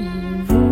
一如。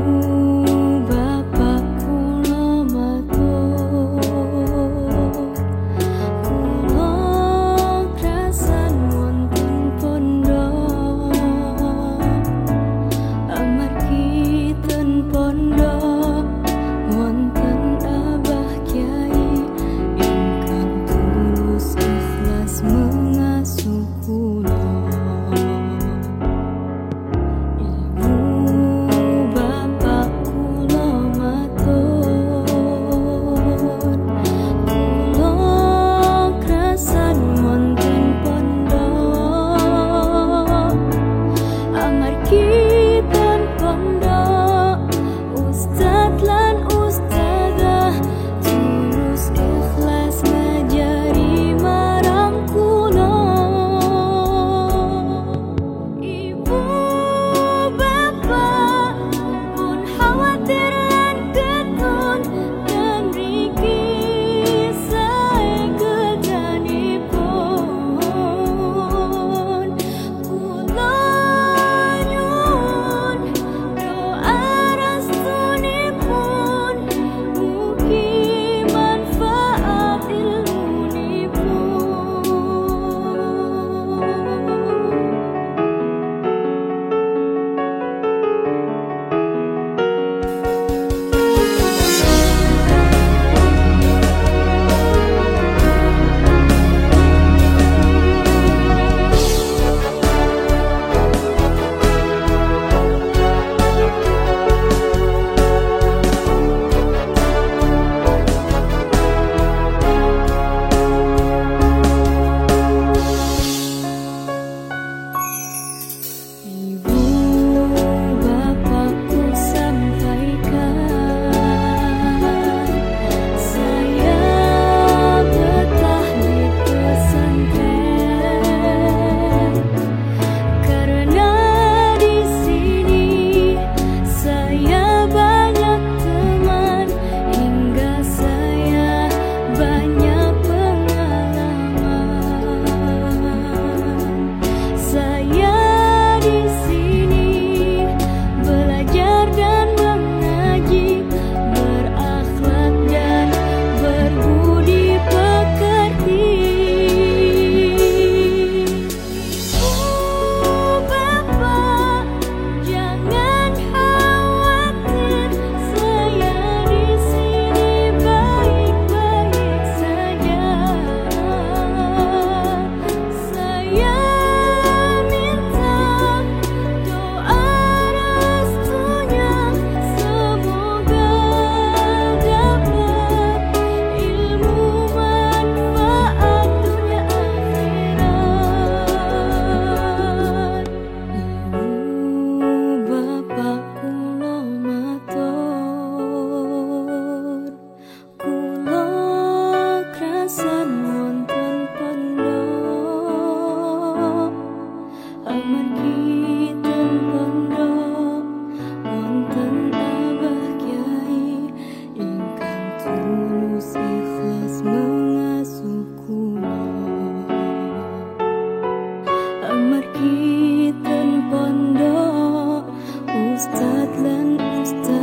the